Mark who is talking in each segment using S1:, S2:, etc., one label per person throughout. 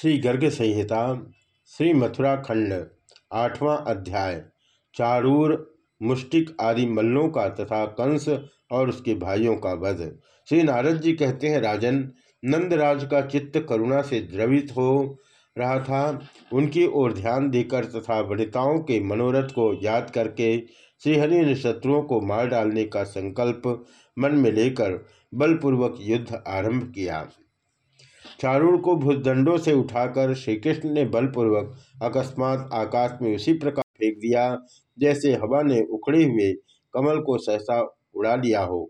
S1: श्री गर्ग संहिता, श्री मथुरा खंड, आठवां अध्याय, चारूर, मुष्टिक आदि मल्लों का तथा कंस और उसके भाइयों का वध। श्री नारद जी कहते हैं, राजन, नंदराज का चित्त करुणा से द्रवित हो रहा था। उनकी ओर ध्यान देकर तथा वनिताओं के मनोरथ को याद करके श्रीहरि ने शत्रुओं को मार डालने का संकल्प मन में लेकर बलपूर्वक युद्ध आरंभ किया। चारूण को भुजदंडों से उठाकर श्री कृष्ण ने बलपूर्वक अकस्मात आकाश में उसी प्रकार फेंक दिया, जैसे हवा ने उखड़े हुए कमल को सहसा उड़ा लिया हो।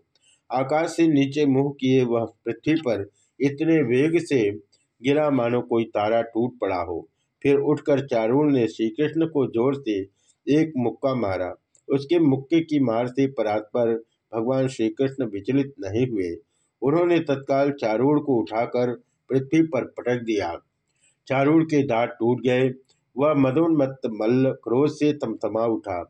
S1: आकाश से नीचे मुँह किए वह पृथ्वी पर इतने वेग से गिरा मानो कोई तारा टूट पड़ा हो। फिर उठकर चारूण ने श्री कृष्ण को ज़ोर से एक मुक्का मारा। उसके मुक्के की मार से परात पर भगवान श्री कृष्ण विचलित नहीं हुए। उन्होंने तत्काल चारूण को उठाकर पृथ्वी पर पटक दिया। चारूण के दांत टूट गए। वह मदोन्मत्त मल्ल क्रोध से तमतमा उठा।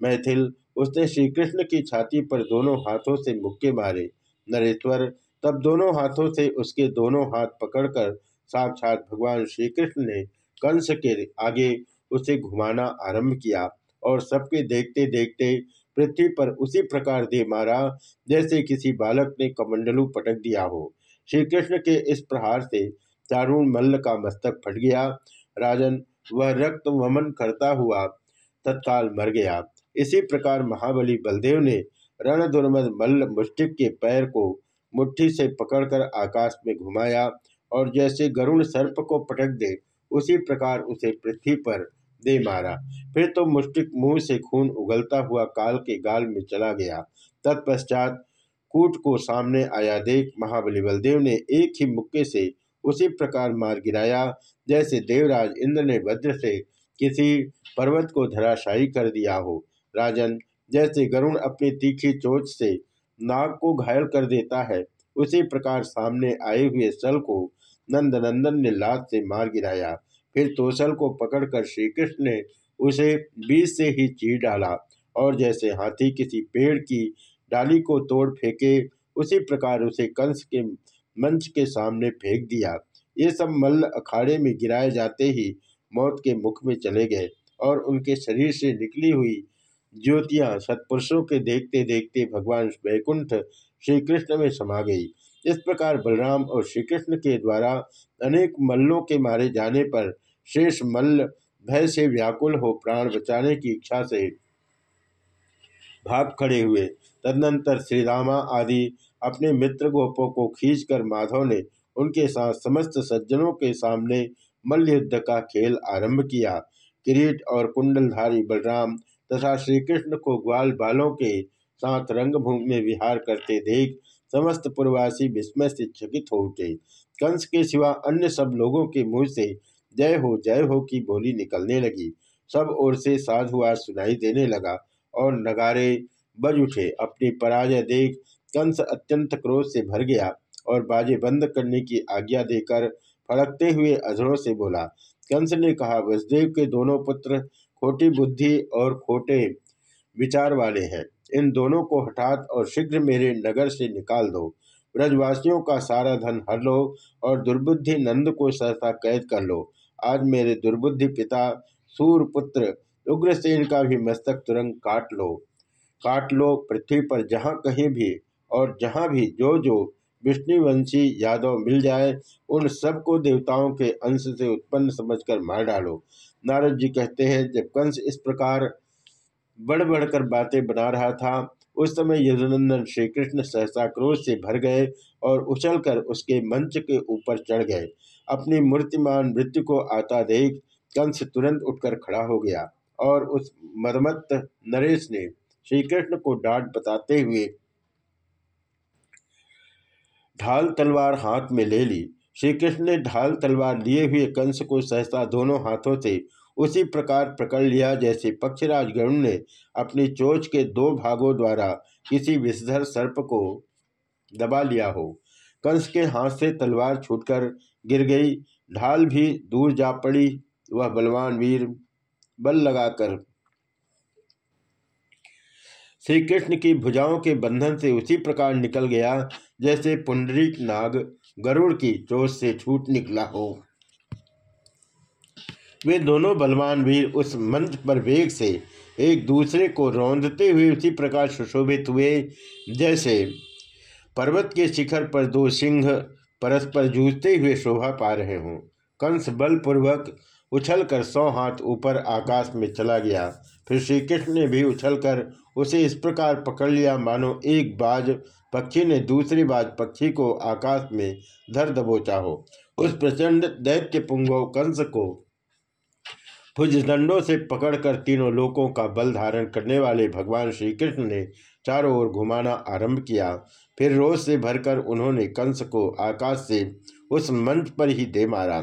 S1: मैथिल उसने श्री कृष्ण की छाती पर दोनों हाथों से मुक्के मारे। नरेश्वर तब दोनों हाथों से उसके दोनों हाथ पकड़कर साक्षात भगवान श्री कृष्ण ने कंस के आगे उसे घुमाना आरंभ किया और सबके देखते देखते पृथ्वी पर उसी प्रकार दे मारा जैसे किसी बालक ने कमंडलू पटक दिया हो। श्री कृष्ण के इस प्रहार से चारुण मल्ल का मस्तक फट गया। राजन, वह रक्त वमन करता हुआ तत्काल मर गया। इसी प्रकार महाबली बलदेव ने रण दुर्मद मल्ल मुष्टिक के पैर को मुट्ठी से पकड़कर आकाश में घुमाया और जैसे गरुण सर्प को पटक दे, उसी प्रकार उसे पृथ्वी पर दे मारा। फिर तो मुष्टिक मुँह से खून उगलता हुआ काल के गाल में चला गया। तत्पश्चात कूट को सामने आया। देख महाबली बलदेव ने एक ही मुक्के से उसी प्रकार मार गिराया। जैसे देवराज इंद्र ने वज्र से किसी पर्वत को धराशायी कर दिया हो। राजन, जैसे गरुण अपनी तीखी चोट से नाग को घायल कर देता है, उसी प्रकार सामने आए हुए सल को नंदनंदन ने लात से मार गिराया। फिर तोसल को पकड़कर श्री कृष्ण ने उसे बीज से ही चीर डाला और जैसे हाथी किसी पेड़ की डाली को तोड़ फेंके, उसी प्रकार उसे कंस के मंच के सामने फेंक दिया। ये सब मल्ल अखाड़े में गिराए जाते ही मौत के मुख में चले गए और उनके शरीर से निकली हुई ज्योतियाँ सत्पुरुषों के देखते देखते भगवान वैकुंठ श्री कृष्ण में समा गई। इस प्रकार बलराम और श्री कृष्ण के द्वारा अनेक मल्लों के मारे जाने पर शेष मल्ल भय से व्याकुल हो प्राण बचाने की इच्छा से भाग खड़े हुए। तदनंतर श्री रामा आदि अपने मित्र गोपों को खींचकर माधव ने उनके साथ समस्त सज्जनों के सामने मल्ल युद्ध का खेल आरंभ किया। किरीट और कुंडलधारी बलराम तथा श्री कृष्ण को ग्वाल बालों के साथ रंगभूमि में विहार करते देख समस्त पूर्वासी विस्मय से चकित हो उठे। कंस के सिवा अन्य सब लोगों के मुँह से जय हो जय हो की बोली निकलने लगी। सब ओर से साधुवाद सुनाई देने लगा। और नगारे बज उठे। अपनी पराजय देख कंस अत्यंत क्रोध से भर गया और बाजे बंद करने की आज्ञा देकर फड़कते हुए अधरों से बोला, कंस ने कहा, वसुदेव के दोनों पुत्र खोटी बुद्धि और खोटे विचार वाले हैं। इन दोनों को हठात और शीघ्र मेरे नगर से निकाल दो। ब्रजवासियों का सारा धन हर लो और दुर्बुद्धि नंद को सहसा कैद कर लो। आज मेरे दुर्बुद्धि पिता सूरपुत्र उग्रसेन का भी मस्तक तुरंत काट लो। काट लो पृथ्वी पर जहाँ कहीं भी और जहाँ भी जो जो विष्णुवंशी यादव मिल जाए, उन सबको देवताओं के अंश से उत्पन्न समझकर मार डालो। नारद जी कहते हैं, जब कंस इस प्रकार बढ़ बढ़कर बातें बना रहा था, उस समय यदुनंदन श्री कृष्ण सहसा क्रोध से भर गए और उछलकर उसके मंच के ऊपर चढ़ गए। अपनी मूर्तिमान मृत्यु को आता देख कंस तुरंत उठकर खड़ा हो गया। और उस मदमत्त नरेश ने श्री कृष्ण को डांट बताते हुए ढाल तलवार हाथ में ले ली। श्री कृष्ण ने ढाल तलवार लिए हुए कंस को सहसा दोनों हाथों से उसी प्रकार पकड़ लिया जैसे पक्षराज गरुण ने अपनी चोच के दो भागों द्वारा किसी विषधर सर्प को दबा लिया हो। कंस के हाथ से तलवार छूटकर गिर गई। ढाल भी दूर जा पड़ी। वह बलवान वीर बल लगाकर। श्री कृष्ण की भुजाओं के बंधन से उसी प्रकार निकल गया, जैसे पुंडरीक नाग गरुड़ की चोट से छूट निकला हो। वे दोनों बलवान वीर उस मंच पर वेग से एक दूसरे को रौंदते हुए उसी प्रकार सुशोभित हुए, जैसे पर्वत के शिखर पर दो सिंह परस्पर जूझते हुए शोभा पा रहे हों। कंस बलपूर्वक उछलकर सौ हाथ ऊपर आकाश में चला गया। फिर श्री कृष्ण ने भी उछलकर उसे इस प्रकार पकड़ लिया, मानो एक बाज पक्षी ने दूसरी बाज पक्षी को आकाश में धर दबोचा हो। उस प्रचंड दैत्य पुंगो कंस को भुजदंडों से पकड़कर तीनों लोकों का बल धारण करने वाले भगवान श्री कृष्ण ने चारों ओर घुमाना आरंभ किया। फिर रोज से भरकर उन्होंने कंस को आकाश से उस मंच पर ही दे मारा।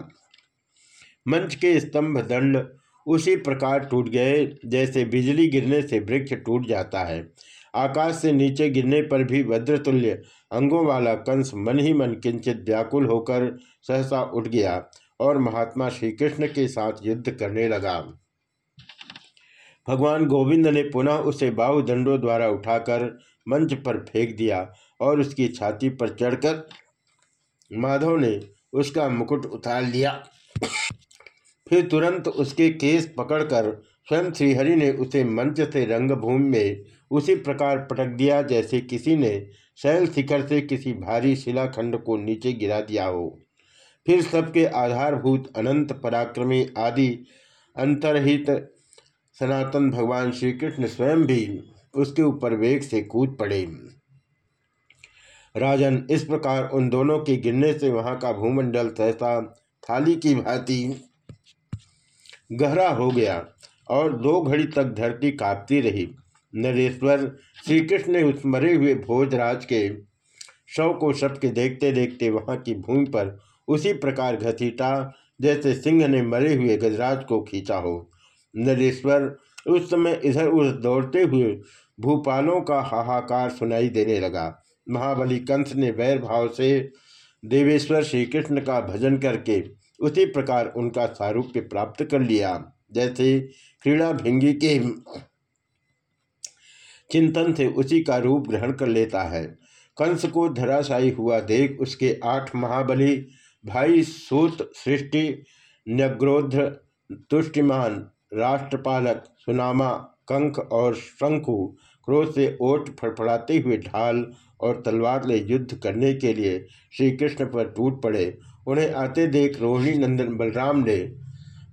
S1: मंच के स्तंभ दंड उसी प्रकार टूट गए, जैसे बिजली गिरने से वृक्ष टूट जाता है। आकाश से नीचे गिरने पर भी वज्रतुल्य अंगों वाला कंस मन ही मन किंचित व्याकुल होकर सहसा उठ गया और महात्मा श्री कृष्ण के साथ युद्ध करने लगा। भगवान गोविंद ने पुनः उसे बाहुदंडों द्वारा उठाकर मंच पर फेंक दिया और उसकी छाती पर चढ़कर माधव ने उसका मुकुट उतार लिया। फिर तुरंत उसके केस पकड़कर स्वयं श्रीहरि ने उसे मंच से रंगभूमि में उसी प्रकार पटक दिया जैसे किसी ने शैल शिखर से किसी भारी शिलाखंड को नीचे गिरा दिया हो। फिर सबके आधारभूत, अनंत पराक्रमी आदि अंतरहित सनातन भगवान श्री कृष्ण स्वयं भी उसके ऊपर वेग से कूद पड़े। राजन, इस प्रकार उन दोनों के गिरने से वहाँ का भूमंडल सहसा थाली की भांति गहरा हो गया और दो घड़ी तक धरती कांपती रही। नरेश्वर श्री कृष्ण ने उस मरे हुए भोजराज के शव को सबके देखते देखते वहाँ की भूमि पर उसी प्रकार घसीटा, जैसे सिंह ने मरे हुए गजराज को खींचा हो। नरेश्वर उस समय इधर उधर दौड़ते हुए भूपालों का हाहाकार सुनाई देने लगा। महाबली कंस ने वैर भाव से देवेश्वर श्री कृष्ण का भजन करके उसी प्रकार उनका सारूप्य प्राप्त कर लिया। जैसे क्रीड़ा भिंगी के चिंतन से उसी का रूप ग्रहण कर लेता है। कंस को धराशायी हुआ देख उसके आठ महाबली भाई सूत, सृष्टि, न्यग्रोध्र, तुष्टिमान, राष्ट्रपालक, सुनामा कंक और शंकु क्रोध से ओट फड़फड़ाते हुए ढाल और तलवार ले युद्ध करने के लिए श्री कृष्ण पर टूट पड़े। उन्हें आते देख रोहिणी नंदन बलराम ने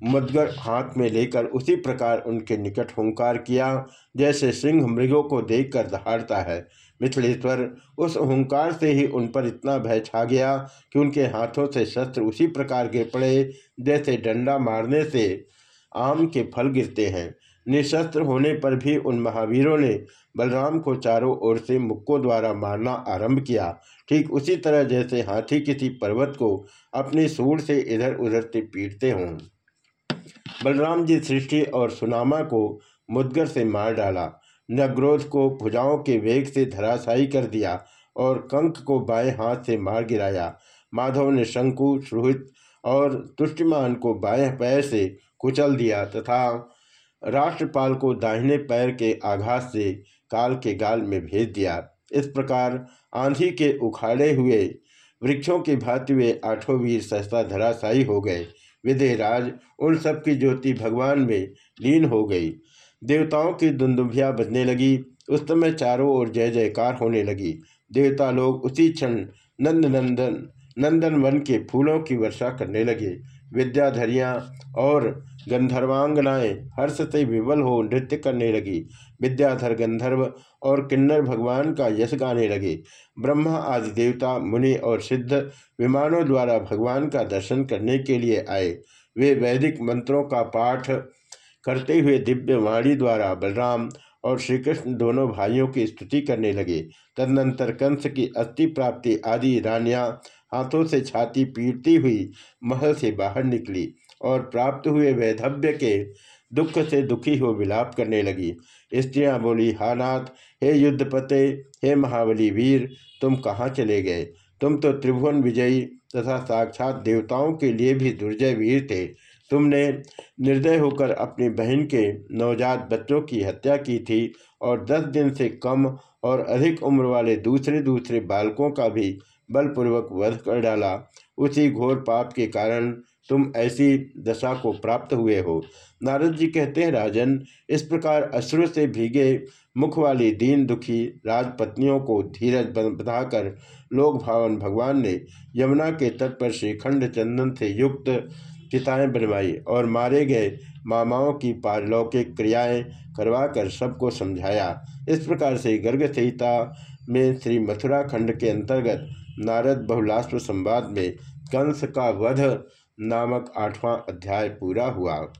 S1: मदगर हाथ में लेकर उसी प्रकार उनके निकट हुंकार किया, जैसे सिंह मृगों को देखकर दहाड़ता है। मिथिलेश्वर उस हुंकार से ही उन पर इतना भय छा गया कि उनके हाथों से शस्त्र उसी प्रकार गिर पड़े, जैसे डंडा मारने से आम के फल गिरते हैं। निशस्त्र होने पर भी उन महावीरों ने बलराम को चारों ओर से मुक्कों द्वारा मारना आरंभ किया। ठीक उसी तरह जैसे हाथी किसी पर्वत को अपने सूर से इधर उधर से पीटते हों। बलराम जी सृष्टि और सुनामा को मुदगर से मार डाला। नग्रोध को भुजाओं के वेग से धराशायी कर दिया और कंक को बाएँ हाथ से मार गिराया। माधव ने शंकु रोहित और तुष्टिमान को बाएँ पैर से कुचल दिया तथा राष्ट्रपाल को दाहिने पैर के आघात से काल के गाल में भेज दिया। इस प्रकार आंधी के उखाड़े हुए वृक्षों की भांति हुए आठों वीर सहसा धराशायी हो गए। विदेहराज उन सब की ज्योति भगवान में लीन हो गई। देवताओं की दुंदुभिया बजने लगी। उस समय चारों ओर जय जयकार होने लगी। देवता लोग उसी क्षण नंद नंदन नंदन वन के फूलों की वर्षा करने लगे। विद्याधरियाँ और गंधर्वांगनाएँ हर्ष से विवल हो नृत्य करने लगी। विद्याधर गंधर्व और किन्नर भगवान का यश गाने लगे। ब्रह्मा आदि देवता, मुनि और सिद्ध विमानों द्वारा भगवान का दर्शन करने के लिए आए। वे वैदिक मंत्रों का पाठ करते हुए दिव्य वाणी द्वारा बलराम और श्री कृष्ण दोनों भाइयों की स्तुति करने लगे। तदनंतर कंस की अस्थि प्राप्ति आदि रानियाँ हाथों से छाती पीटती हुई महल से बाहर निकली और प्राप्त हुए वैधव्य के दुख से दुखी हो विलाप करने लगी। स्त्रियाँ बोली हानाथ हे युद्धपते, हे महाबली वीर, तुम कहाँ चले गए? तुम तो त्रिभुवन विजयी तथा साक्षात देवताओं के लिए भी दुर्जय वीर थे। तुमने निर्दय होकर अपनी बहन के नवजात बच्चों की हत्या की थी और दस दिन से कम और अधिक उम्र वाले दूसरे दूसरे बालकों का भी बलपूर्वक वध कर डाला। उसी घोर पाप के कारण तुम ऐसी दशा को प्राप्त हुए हो। नारद जी कहते हैं, राजन, इस प्रकार अश्रु से भीगे मुख वाली दीन दुखी राजपत्नियों को धीरज बताकर लोक भावन भगवान ने यमुना के तट पर श्रीखंड चंदन से युक्त चिताएँ बनवाई और मारे गए मामाओं की पारलौकिक क्रियाएँ करवाकर सबको समझाया। इस प्रकार से गर्ग संहिता में श्री मथुरा खंड के अंतर्गत नारद बहुलाश्व संवाद में कंस का वध नामक आठवां अध्याय पूरा हुआ।